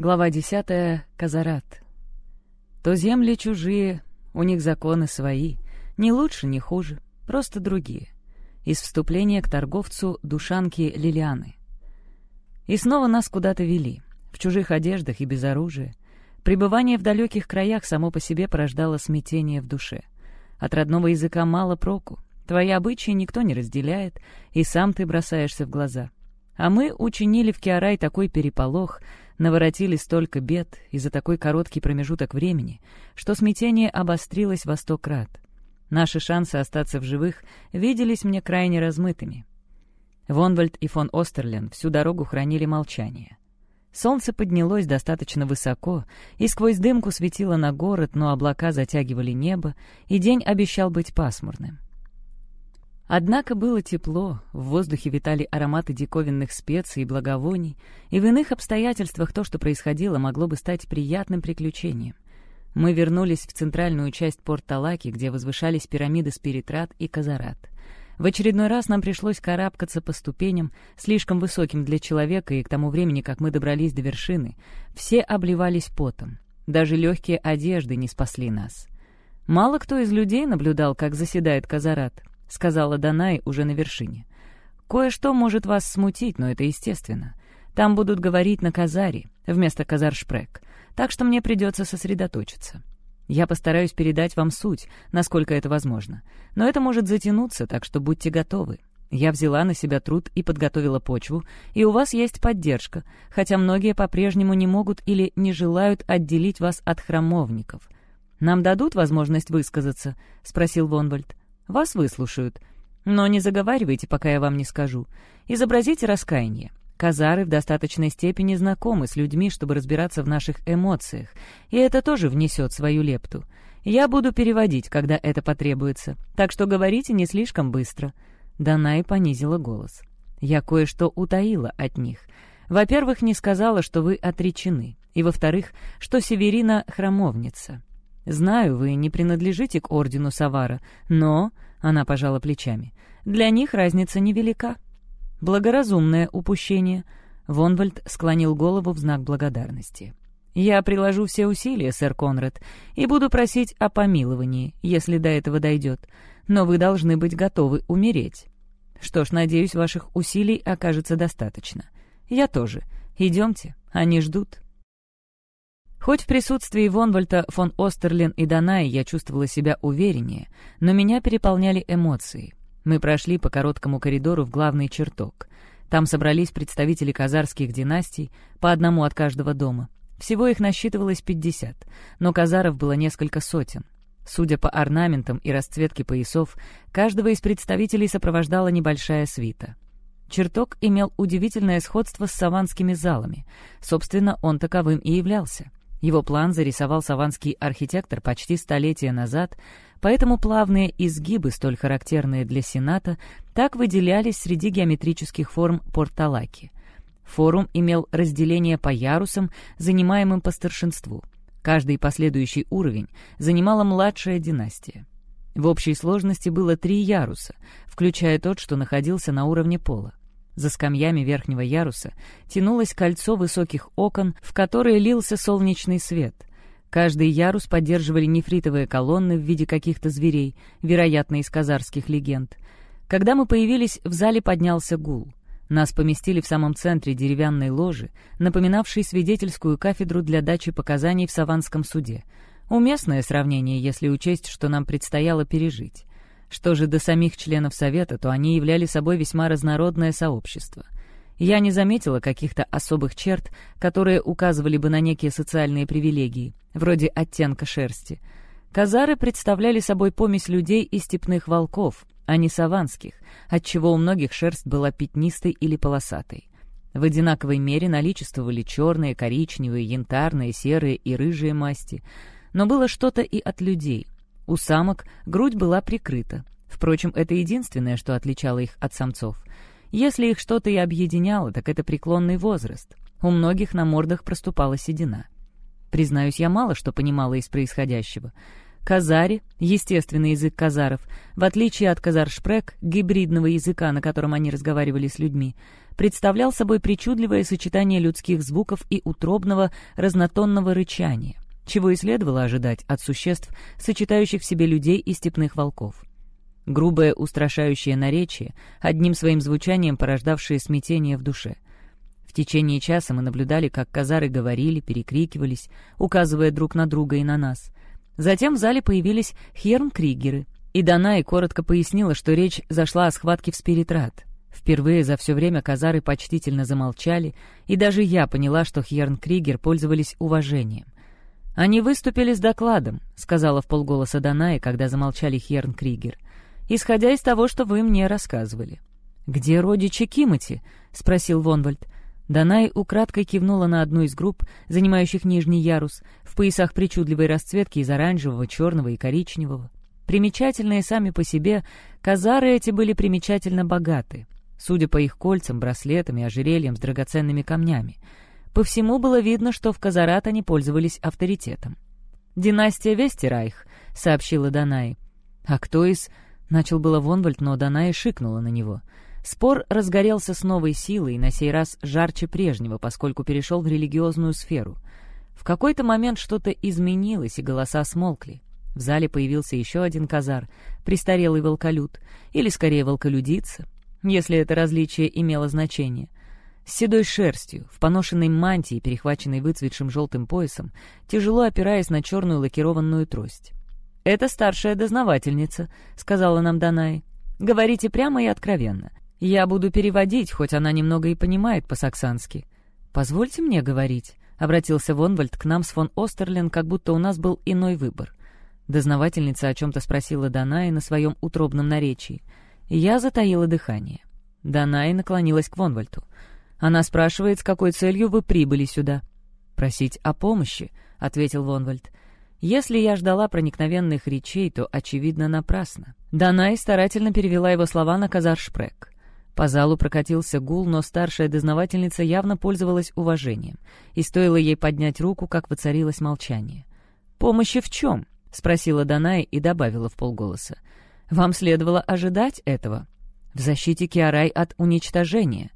Глава 10. Казарат. То земли чужие, у них законы свои, не лучше, не хуже, просто другие. Из вступления к торговцу душанки Лилианы. И снова нас куда-то вели, в чужих одеждах и без оружия. Пребывание в далеких краях само по себе порождало смятение в душе. От родного языка мало проку, твои обычаи никто не разделяет, и сам ты бросаешься в глаза. А мы учинили в Киарай такой переполох — наворотили столько бед и за такой короткий промежуток времени, что смятение обострилось во сто крат. Наши шансы остаться в живых виделись мне крайне размытыми. Вонвальд и фон Остерлен всю дорогу хранили молчание. Солнце поднялось достаточно высоко, и сквозь дымку светило на город, но облака затягивали небо, и день обещал быть пасмурным. Однако было тепло, в воздухе витали ароматы диковинных специй и благовоний, и в иных обстоятельствах то, что происходило, могло бы стать приятным приключением. Мы вернулись в центральную часть Порт-Талаки, где возвышались пирамиды Спиритрат и Казарат. В очередной раз нам пришлось карабкаться по ступеням, слишком высоким для человека, и к тому времени, как мы добрались до вершины, все обливались потом. Даже легкие одежды не спасли нас. Мало кто из людей наблюдал, как заседает Казарат —— сказала Данай уже на вершине. «Кое-что может вас смутить, но это естественно. Там будут говорить на казаре, вместо казаршпрек, так что мне придется сосредоточиться. Я постараюсь передать вам суть, насколько это возможно. Но это может затянуться, так что будьте готовы. Я взяла на себя труд и подготовила почву, и у вас есть поддержка, хотя многие по-прежнему не могут или не желают отделить вас от храмовников. «Нам дадут возможность высказаться?» — спросил Вонвальд. Вас выслушают. Но не заговаривайте, пока я вам не скажу. Изобразите раскаяние. Казары в достаточной степени знакомы с людьми, чтобы разбираться в наших эмоциях, и это тоже внесет свою лепту. Я буду переводить, когда это потребуется, так что говорите не слишком быстро». Данай понизила голос. «Я кое-что утаила от них. Во-первых, не сказала, что вы отречены, и, во-вторых, что Северина — храмовница. Знаю, вы не принадлежите к ордену Савара, но...» — она пожала плечами. «Для них разница невелика». «Благоразумное упущение», — Вонвальд склонил голову в знак благодарности. «Я приложу все усилия, сэр Конрад, и буду просить о помиловании, если до этого дойдет. Но вы должны быть готовы умереть. Что ж, надеюсь, ваших усилий окажется достаточно. Я тоже. Идемте, они ждут». Хоть в присутствии Вонвальта, фон Остерлин и Данаи я чувствовала себя увереннее, но меня переполняли эмоции. Мы прошли по короткому коридору в главный чертог. Там собрались представители казарских династий, по одному от каждого дома. Всего их насчитывалось 50, но казаров было несколько сотен. Судя по орнаментам и расцветке поясов, каждого из представителей сопровождала небольшая свита. Чертог имел удивительное сходство с саванскими залами. Собственно, он таковым и являлся. Его план зарисовал саванский архитектор почти столетия назад, поэтому плавные изгибы, столь характерные для Сената, так выделялись среди геометрических форм Порталаки. Форум имел разделение по ярусам, занимаемым по старшинству. Каждый последующий уровень занимала младшая династия. В общей сложности было три яруса, включая тот, что находился на уровне пола. За скамьями верхнего яруса тянулось кольцо высоких окон, в которые лился солнечный свет. Каждый ярус поддерживали нефритовые колонны в виде каких-то зверей, вероятно, из казарских легенд. Когда мы появились, в зале поднялся гул. Нас поместили в самом центре деревянной ложи, напоминавшей свидетельскую кафедру для дачи показаний в Саванском суде. Уместное сравнение, если учесть, что нам предстояло пережить. Что же до самих членов Совета, то они являли собой весьма разнородное сообщество. Я не заметила каких-то особых черт, которые указывали бы на некие социальные привилегии, вроде оттенка шерсти. Казары представляли собой помесь людей и степных волков, а не саванских, отчего у многих шерсть была пятнистой или полосатой. В одинаковой мере наличествовали черные, коричневые, янтарные, серые и рыжие масти. Но было что-то и от людей — у самок грудь была прикрыта. Впрочем, это единственное, что отличало их от самцов. Если их что-то и объединяло, так это преклонный возраст. У многих на мордах проступала седина. Признаюсь, я мало что понимала из происходящего. Казари, естественный язык казаров, в отличие от казаршпрек, гибридного языка, на котором они разговаривали с людьми, представлял собой причудливое сочетание людских звуков и утробного разнотонного рычания, чего и следовало ожидать от существ, сочетающих в себе людей и степных волков. Грубое устрашающее наречие, одним своим звучанием порождавшее смятение в душе. В течение часа мы наблюдали, как казары говорили, перекрикивались, указывая друг на друга и на нас. Затем в зале появились херн-кригеры, и Данай коротко пояснила, что речь зашла о схватке в Спиритрат. Впервые за все время казары почтительно замолчали, и даже я поняла, что Хьерн-Кригер пользовались уважением. «Они выступили с докладом», — сказала в полголоса Данай, когда замолчали Хьерн-Кригер исходя из того, что вы мне рассказывали». «Где родичи Кимати?» — спросил Вонвальд. Данай украдкой кивнула на одну из групп, занимающих нижний ярус, в поясах причудливой расцветки из оранжевого, черного и коричневого. Примечательные сами по себе, казары эти были примечательно богаты, судя по их кольцам, браслетам и ожерельям с драгоценными камнями. По всему было видно, что в Казарат они пользовались авторитетом. «Династия Вестерайх», — сообщила Данай. «А кто из...» Начал было Вонвальд, но Даная шикнула на него. Спор разгорелся с новой силой, на сей раз жарче прежнего, поскольку перешел в религиозную сферу. В какой-то момент что-то изменилось, и голоса смолкли. В зале появился еще один казар, престарелый волколюд, или скорее волколюдица, если это различие имело значение. С седой шерстью, в поношенной мантии, перехваченной выцветшим желтым поясом, тяжело опираясь на черную лакированную трость. «Это старшая дознавательница», — сказала нам Данай. «Говорите прямо и откровенно. Я буду переводить, хоть она немного и понимает по-саксански». «Позвольте мне говорить», — обратился Вонвальд к нам с фон Остерлен, как будто у нас был иной выбор. Дознавательница о чем-то спросила Данай на своем утробном наречии. Я затаила дыхание. Данай наклонилась к Вонвальту. Она спрашивает, с какой целью вы прибыли сюда. «Просить о помощи», — ответил Вонвальд. Если я ждала проникновенных речей, то, очевидно, напрасно. Данай старательно перевела его слова на казаршпрек. По залу прокатился гул, но старшая дознавательница явно пользовалась уважением, и стоило ей поднять руку, как воцарилось молчание. «Помощи в чем?» — спросила Данай и добавила в полголоса. «Вам следовало ожидать этого. В защите Киарай от уничтожения».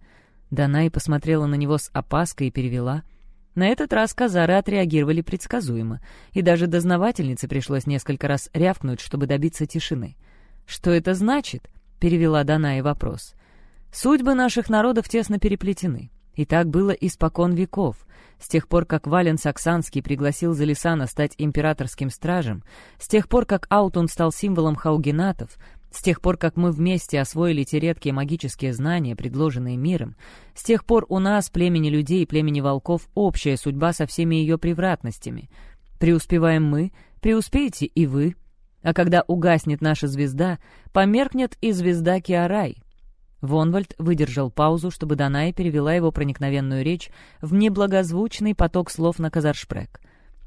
Данай посмотрела на него с опаской и перевела — на этот раз казары отреагировали предсказуемо, и даже дознавательнице пришлось несколько раз рявкнуть, чтобы добиться тишины. «Что это значит?» — перевела Даная вопрос. «Судьбы наших народов тесно переплетены. И так было испокон веков. С тех пор, как Вален Саксанский пригласил Залисана стать императорским стражем, с тех пор, как Аутун стал символом хаугенатов, с тех пор, как мы вместе освоили те редкие магические знания, предложенные миром, с тех пор у нас, племени людей и племени волков, общая судьба со всеми ее превратностями. Преуспеваем мы, преуспеете и вы. А когда угаснет наша звезда, померкнет и звезда Киарай. Вонвальд выдержал паузу, чтобы Даная перевела его проникновенную речь в неблагозвучный поток слов на казаршпрек.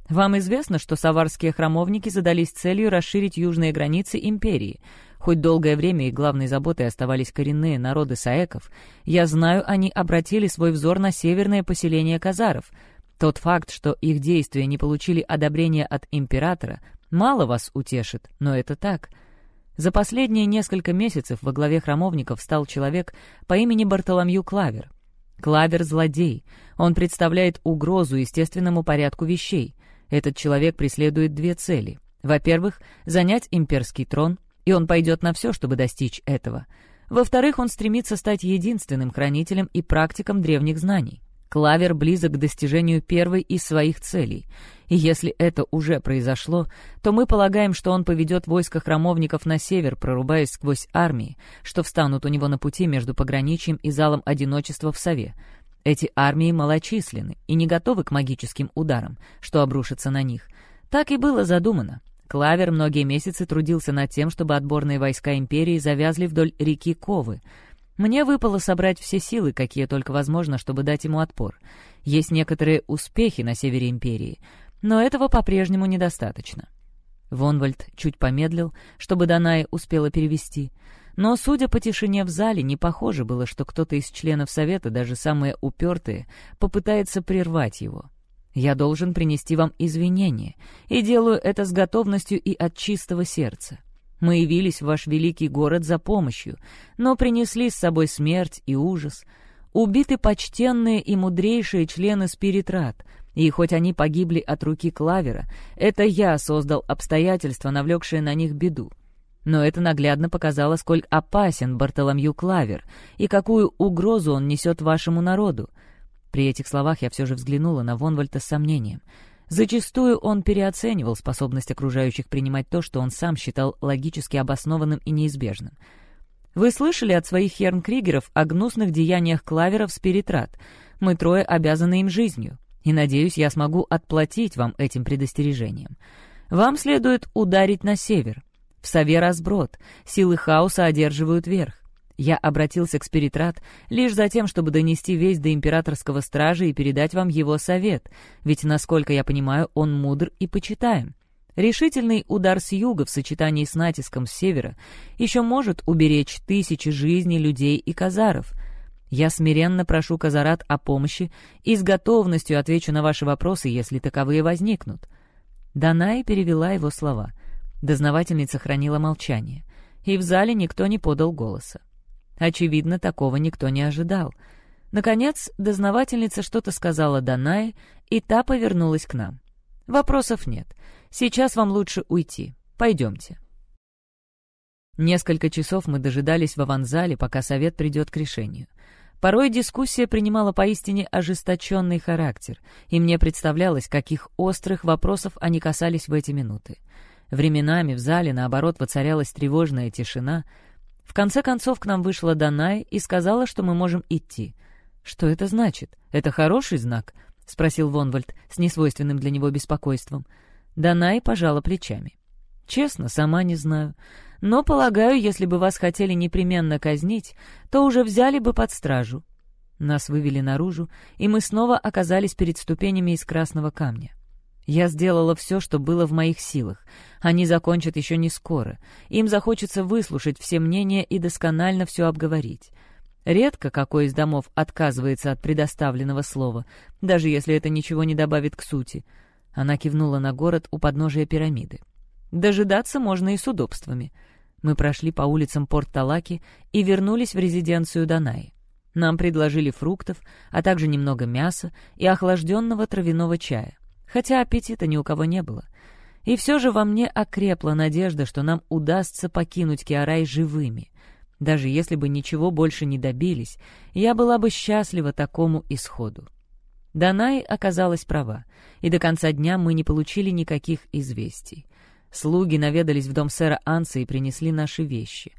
«Вам известно, что саварские храмовники задались целью расширить южные границы империи — Хоть долгое время их главной заботой оставались коренные народы саеков, я знаю, они обратили свой взор на северное поселение казаров. Тот факт, что их действия не получили одобрения от императора, мало вас утешит, но это так. За последние несколько месяцев во главе храмовников стал человек по имени Бартоломью Клавер. Клавер — злодей. Он представляет угрозу естественному порядку вещей. Этот человек преследует две цели. Во-первых, занять имперский трон, и он пойдет на все, чтобы достичь этого. Во-вторых, он стремится стать единственным хранителем и практиком древних знаний. Клавер близок к достижению первой из своих целей. И если это уже произошло, то мы полагаем, что он поведет войско храмовников на север, прорубаясь сквозь армии, что встанут у него на пути между пограничьем и залом одиночества в Сове. Эти армии малочисленны и не готовы к магическим ударам, что обрушится на них. Так и было задумано. Клавер многие месяцы трудился над тем, чтобы отборные войска империи завязли вдоль реки Ковы. Мне выпало собрать все силы, какие только возможно, чтобы дать ему отпор. Есть некоторые успехи на севере империи, но этого по-прежнему недостаточно. Вонвальд чуть помедлил, чтобы Даная успела перевести. Но, судя по тишине в зале, не похоже было, что кто-то из членов Совета, даже самые упертые, попытается прервать его. Я должен принести вам извинения, и делаю это с готовностью и от чистого сердца. Мы явились в ваш великий город за помощью, но принесли с собой смерть и ужас. убиты почтенные и мудрейшие члены Спиритрат, и хоть они погибли от руки Клавера, это я создал обстоятельства, навлекшие на них беду. Но это наглядно показало, сколь опасен Бартоломью Клавер и какую угрозу он несет вашему народу. При этих словах я все же взглянула на Вонвальта с сомнением. Зачастую он переоценивал способность окружающих принимать то, что он сам считал логически обоснованным и неизбежным. Вы слышали от своих хернкригеров о гнусных деяниях Клаверов Спиритрат. Мы трое обязаны им жизнью и, надеюсь, я смогу отплатить вам этим предостережением. Вам следует ударить на север. В сове разброд, силы хаоса одерживают верх. Я обратился к Спиритрат лишь за тем, чтобы донести весь до императорского стража и передать вам его совет, ведь, насколько я понимаю, он мудр и почитаем. Решительный удар с юга в сочетании с натиском с севера еще может уберечь тысячи жизней людей и казаров — я смиренно прошу Казарат о помощи и с готовностью отвечу на ваши вопросы, если таковые возникнут». Данай перевела его слова. Дознавательница хранила молчание, и в зале никто не подал голоса. Очевидно, такого никто не ожидал. Наконец, дознавательница что-то сказала Данае, и та повернулась к нам. «Вопросов нет. Сейчас вам лучше уйти. Пойдемте». Несколько часов мы дожидались в аванзале, пока совет придет к решению. Порой дискуссия принимала поистине ожесточенный характер, и мне представлялось, каких острых вопросов они касались в эти минуты. Временами в зале, наоборот, воцарялась тревожная тишина. В конце концов к нам вышла Данай и сказала, что мы можем идти. «Что это значит? Это хороший знак?» — спросил Вонвальд с несвойственным для него беспокойством. Данай пожала плечами. «Честно, сама не знаю. Но, полагаю, если бы вас хотели непременно казнить, то уже взяли бы под стражу». Нас вывели наружу, и мы снова оказались перед ступенями из красного камня. Я сделала все, что было в моих силах. Они закончат еще не скоро. Им захочется выслушать все мнения и досконально все обговорить. Редко какой из домов отказывается от предоставленного слова, даже если это ничего не добавит к сути. Она кивнула на город у подножия пирамиды. Дожидаться можно и с удобствами. Мы прошли по улицам Порт-Талаки и вернулись в резиденцию Данаи. Нам предложили фруктов, а также немного мяса и охлажденного травяного чая, хотя аппетита ни у кого не было. И все же во мне окрепла надежда, что нам удастся покинуть Киарай живыми. Даже если бы ничего больше не добились, я была бы счастлива такому исходу. Данай оказалась права, и до конца дня мы не получили никаких известий. Слуги наведались в дом сэра Анса и принесли наши вещи.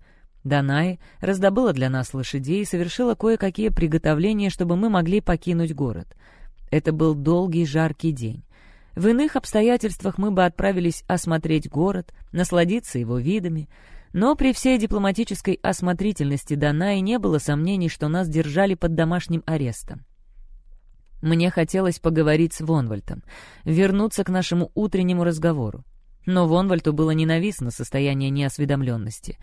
Данай раздобыла для нас лошадей и совершила кое-какие приготовления, чтобы мы могли покинуть город. Это был долгий жаркий день. В иных обстоятельствах мы бы отправились осмотреть город, насладиться его видами, но при всей дипломатической осмотрительности Данаи не было сомнений, что нас держали под домашним арестом. Мне хотелось поговорить с Вонвальтом, вернуться к нашему утреннему разговору. Но Вонвальту было ненавистно состояние неосведомленности,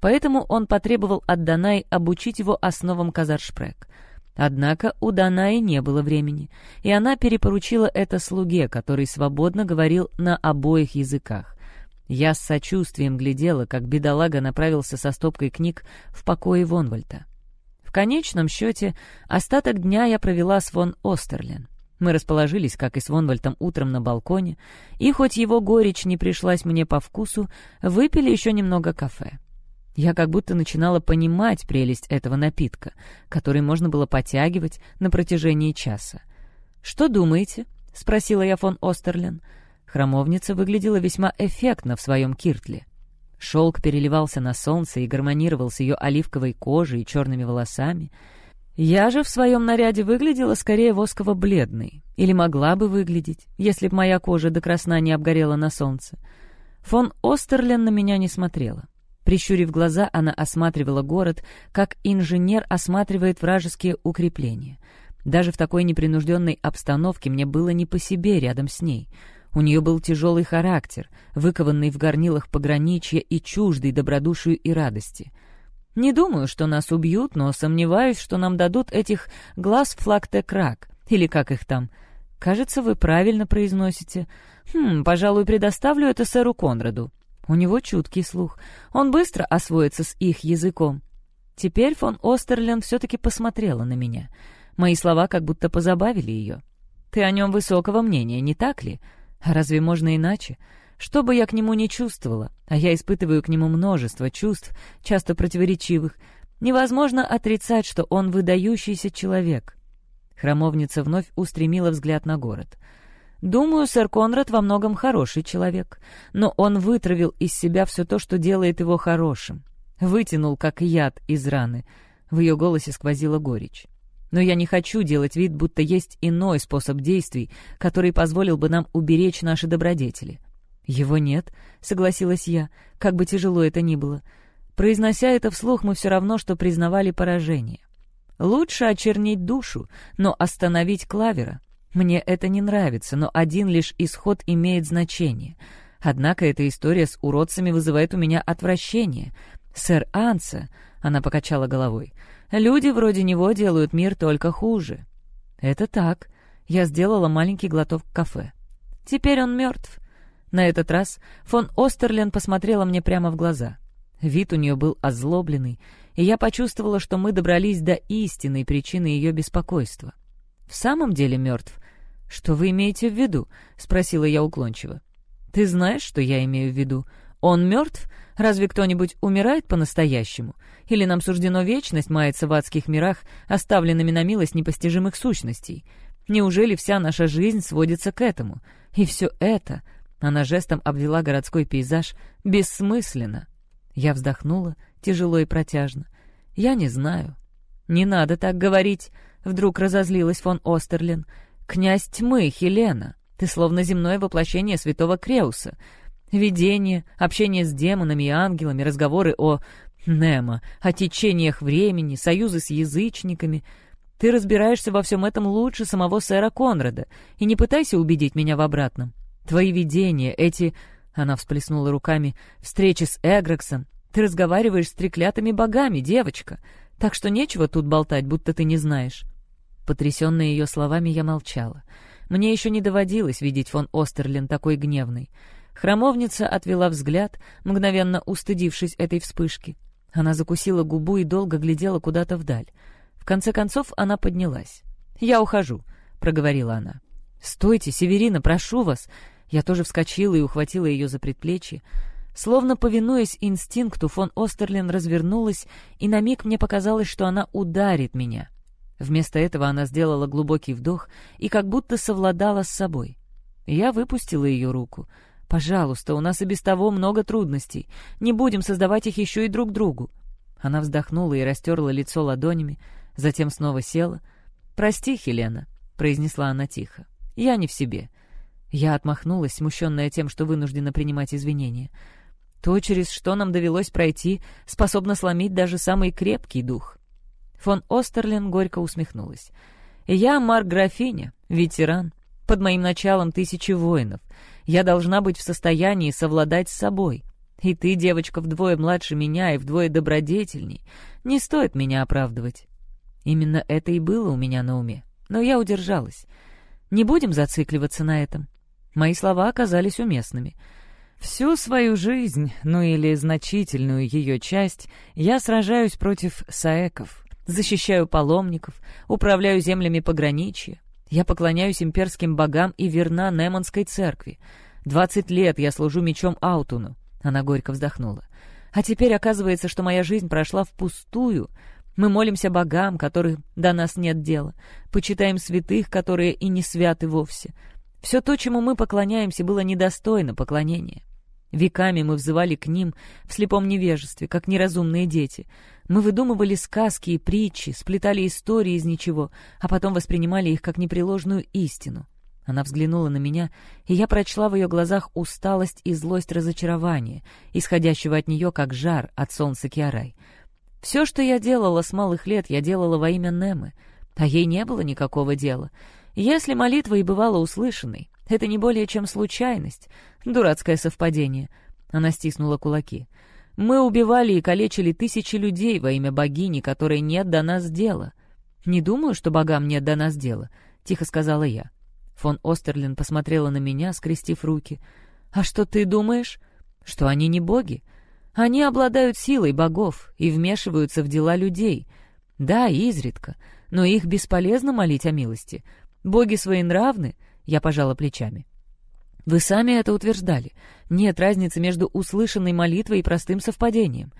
поэтому он потребовал от Данай обучить его основам Казаршпрек. Однако у Данаи не было времени, и она перепоручила это слуге, который свободно говорил на обоих языках. Я с сочувствием глядела, как бедолага направился со стопкой книг в покое Вонвальта. В конечном счете, остаток дня я провела с фон Остерлен. Мы расположились, как и с Вонвальтом, утром на балконе, и хоть его горечь не пришлась мне по вкусу, выпили еще немного кафе. Я как будто начинала понимать прелесть этого напитка, который можно было потягивать на протяжении часа. «Что думаете?» — спросила я фон Остерлен. Храмовница выглядела весьма эффектно в своем киртле. Шелк переливался на солнце и гармонировал с ее оливковой кожей и черными волосами — я же в своем наряде выглядела скорее восково-бледной. Или могла бы выглядеть, если б моя кожа до красна не обгорела на солнце. Фон Остерлен на меня не смотрела. Прищурив глаза, она осматривала город, как инженер осматривает вражеские укрепления. Даже в такой непринужденной обстановке мне было не по себе рядом с ней. У нее был тяжелый характер, выкованный в горнилах пограничья и чуждый добродушию и радости — не думаю, что нас убьют, но сомневаюсь, что нам дадут этих глаз флаг-те-крак, или как их там. Кажется, вы правильно произносите. Хм, пожалуй, предоставлю это сэру Конраду. У него чуткий слух. Он быстро освоится с их языком. Теперь фон Остерлен все-таки посмотрела на меня. Мои слова как будто позабавили ее. «Ты о нем высокого мнения, не так ли? А разве можно иначе? Что бы я к нему не чувствовала, а я испытываю к нему множество чувств, часто противоречивых, невозможно отрицать, что он выдающийся человек». Храмовница вновь устремила взгляд на город. «Думаю, сэр Конрад во многом хороший человек, но он вытравил из себя все то, что делает его хорошим. Вытянул, как яд из раны». В ее голосе сквозила горечь. Но я не хочу делать вид, будто есть иной способ действий, который позволил бы нам уберечь наши добродетели. «Его нет», — согласилась я, как бы тяжело это ни было. Произнося это вслух, мы все равно, что признавали поражение. Лучше очернить душу, но остановить клавера. Мне это не нравится, но один лишь исход имеет значение. Однако эта история с уродцами вызывает у меня отвращение. Сэр Анса, она покачала головой, люди вроде него делают мир только хуже. Это так. Я сделала маленький глоток кафе. Теперь он мертв. На этот раз фон Остерлен посмотрела мне прямо в глаза. Вид у нее был озлобленный, и я почувствовала, что мы добрались до истинной причины ее беспокойства. «В самом деле мертв?» «Что вы имеете в виду?» — спросила я уклончиво. «Ты знаешь, что я имею в виду? Он мертв? Разве кто-нибудь умирает по-настоящему? Или нам суждено вечность маяться в адских мирах, оставленными на милость непостижимых сущностей? Неужели вся наша жизнь сводится к этому? И все это...» — она жестом обвела городской пейзаж — «бессмысленно». Я вздохнула, тяжело и протяжно. «Я не знаю». «Не надо так говорить», — вдруг разозлилась фон Остерлин. «Князь тьмы, Хелена, ты словно земное воплощение святого Креуса. Видение, общение с демонами и ангелами, разговоры о... Немо, о течениях времени, союзы с язычниками. Ты разбираешься во всем этом лучше самого сэра Конрада, и не пытайся убедить меня в обратном. Твои видения, эти она всплеснула руками. «Встречи с Эгрексом. Ты разговариваешь с треклятыми богами, девочка. Так что нечего тут болтать, будто ты не знаешь». Потрясенная ее словами, я молчала. Мне еще не доводилось видеть фон Остерлин такой гневной. Храмовница отвела взгляд, мгновенно устыдившись этой вспышки. Она закусила губу и долго глядела куда-то вдаль. В конце концов она поднялась. «Я ухожу», — проговорила она. «Стойте, Северина, прошу вас!» Я тоже вскочила и ухватила ее за предплечье. Словно повинуясь инстинкту, фон Остерлин развернулась, и на миг мне показалось, что она ударит меня. Вместо этого она сделала глубокий вдох и как будто совладала с собой. Я выпустила ее руку. «Пожалуйста, у нас и без того много трудностей. Не будем создавать их еще и друг другу». Она вздохнула и растерла лицо ладонями, затем снова села. «Прости, Хелена», — произнесла она тихо. «Я не в себе. Я отмахнулась, смущенная тем, что вынуждена принимать извинения. То, через что нам довелось пройти, способно сломить даже самый крепкий дух. Фон Остерлин горько усмехнулась. «Я Марк Графиня, ветеран. Под моим началом тысячи воинов. Я должна быть в состоянии совладать с собой. И ты, девочка, вдвое младше меня и вдвое добродетельней. Не стоит меня оправдывать». Именно это и было у меня на уме. Но я удержалась. Не будем зацикливаться на этом. Мои слова оказались уместными. Всю свою жизнь, ну или значительную ее часть, я сражаюсь против саеков, защищаю паломников, управляю землями пограничья. Я поклоняюсь имперским богам и верна Неманской церкви. Двадцать лет я служу мечом Аутуну. Она горько вздохнула. А теперь оказывается, что моя жизнь прошла впустую. Мы молимся богам, которых до нас нет дела, почитаем святых, которые и не святы вовсе, все то, чему мы поклоняемся, было недостойно поклонения. Веками мы взывали к ним в слепом невежестве, как неразумные дети. Мы выдумывали сказки и притчи, сплетали истории из ничего, а потом воспринимали их как непреложную истину. Она взглянула на меня, и я прочла в ее глазах усталость и злость разочарования, исходящего от нее, как жар от солнца Киарай. Все, что я делала с малых лет, я делала во имя Немы, а ей не было никакого дела — если молитва и бывала услышанной, это не более чем случайность, дурацкое совпадение. Она стиснула кулаки. Мы убивали и калечили тысячи людей во имя богини, которой нет до нас дела. Не думаю, что богам нет до нас дела, тихо сказала я. Фон Остерлин посмотрела на меня, скрестив руки. «А что ты думаешь?» «Что они не боги?» Они обладают силой богов и вмешиваются в дела людей. Да, изредка, но их бесполезно молить о милости. Боги своенравны, я пожала плечами. Вы сами это утверждали. Нет разницы между услышанной молитвой и простым совпадением.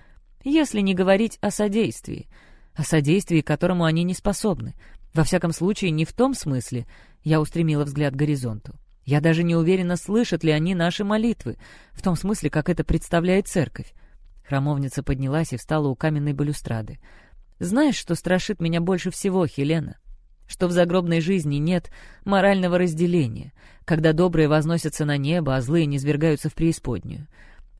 Если не говорить о содействии. О содействии, которому они не способны. Во всяком случае, не в том смысле. Я устремила взгляд к горизонту. Я даже не уверена, слышат ли они наши молитвы, в том смысле, как это представляет церковь. Храмовница поднялась и встала у каменной балюстрады. «Знаешь, что страшит меня больше всего, Хелена? Что в загробной жизни нет морального разделения, когда добрые возносятся на небо, а злые низвергаются в преисподнюю.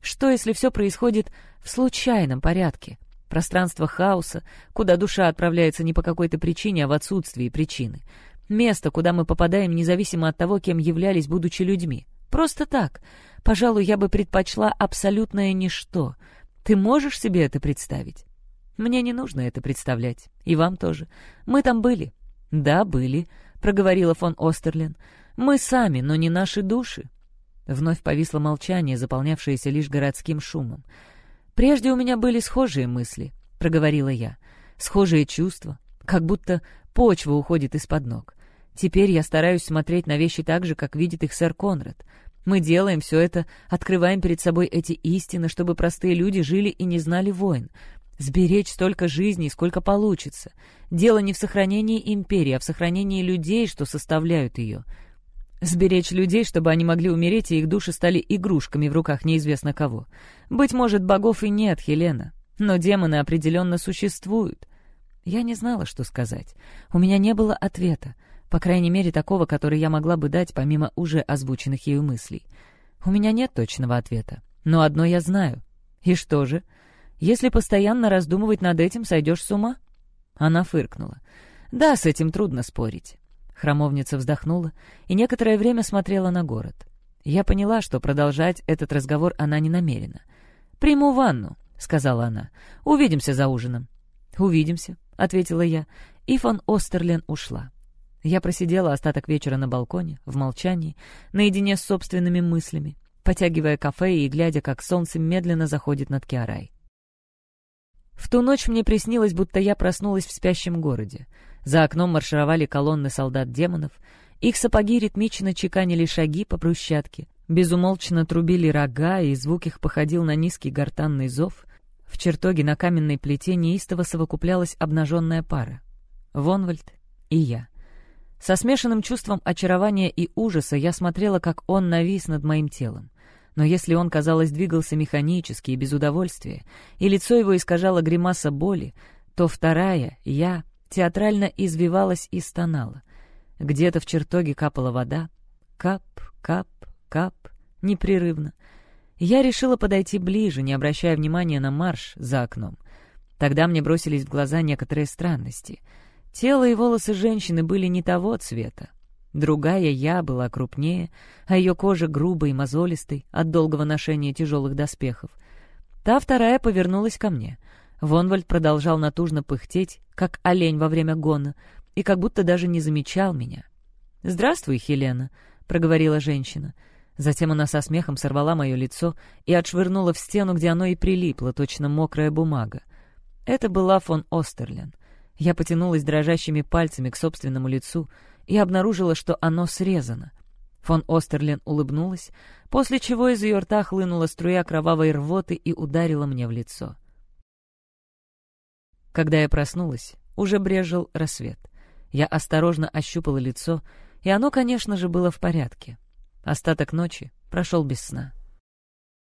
Что, если все происходит в случайном порядке? Пространство хаоса, куда душа отправляется не по какой-то причине, а в отсутствии причины — Место, куда мы попадаем независимо от того, кем являлись, будучи людьми. Просто так. Пожалуй, я бы предпочла абсолютное ничто. Ты можешь себе это представить? Мне не нужно это представлять. И вам тоже. Мы там были. Да, были, — проговорила фон Остерлин. Мы сами, но не наши души. Вновь повисло молчание, заполнявшееся лишь городским шумом. «Прежде у меня были схожие мысли», — проговорила я. «Схожие чувства, как будто почва уходит из-под ног. Теперь я стараюсь смотреть на вещи так же, как видит их сэр Конрад. Мы делаем все это, открываем перед собой эти истины, чтобы простые люди жили и не знали войн. Сберечь столько жизней, сколько получится. Дело не в сохранении империи, а в сохранении людей, что составляют ее. Сберечь людей, чтобы они могли умереть, и их души стали игрушками в руках неизвестно кого. Быть может, богов и нет, Хелена, но демоны определенно существуют. Я не знала, что сказать. У меня не было ответа. По крайней мере, такого, который я могла бы дать, помимо уже озвученных ею мыслей. У меня нет точного ответа. Но одно я знаю. И что же? Если постоянно раздумывать над этим, сойдешь с ума? Она фыркнула. Да, с этим трудно спорить. Храмовница вздохнула и некоторое время смотрела на город. Я поняла, что продолжать этот разговор она не намерена. «Приму ванну», — сказала она. «Увидимся за ужином». «Увидимся», — ответила я, и фон Остерлен ушла. Я просидела остаток вечера на балконе, в молчании, наедине с собственными мыслями, потягивая кафе и глядя, как солнце медленно заходит над Киарай. В ту ночь мне приснилось, будто я проснулась в спящем городе. За окном маршировали колонны солдат-демонов, их сапоги ритмично чеканили шаги по брусчатке, безумолчно трубили рога, и звук их походил на низкий гортанный зов. В чертоге на каменной плите неистово совокуплялась обнаженная пара. Вонвальд и я — со смешанным чувством очарования и ужаса я смотрела, как он навис над моим телом. Но если он, казалось, двигался механически и без удовольствия, и лицо его искажало гримаса боли, то вторая, я, театрально извивалась и стонала. Где-то в чертоге капала вода. Кап, кап, кап, непрерывно. Я решила подойти ближе, не обращая внимания на марш за окном. Тогда мне бросились в глаза некоторые странности — Тело и волосы женщины были не того цвета. Другая я была крупнее, а ее кожа грубой и мозолистой от долгого ношения тяжелых доспехов. Та вторая повернулась ко мне. Вонвальд продолжал натужно пыхтеть, как олень во время гона, и как будто даже не замечал меня. «Здравствуй, Хелена», — проговорила женщина. Затем она со смехом сорвала мое лицо и отшвырнула в стену, где оно и прилипло, точно мокрая бумага. Это была фон Остерлен. Я потянулась дрожащими пальцами к собственному лицу и обнаружила, что оно срезано. Фон Остерлен улыбнулась, после чего из ее рта хлынула струя кровавой рвоты и ударила мне в лицо. Когда я проснулась, уже брежил рассвет. Я осторожно ощупала лицо, и оно, конечно же, было в порядке. Остаток ночи прошел без сна.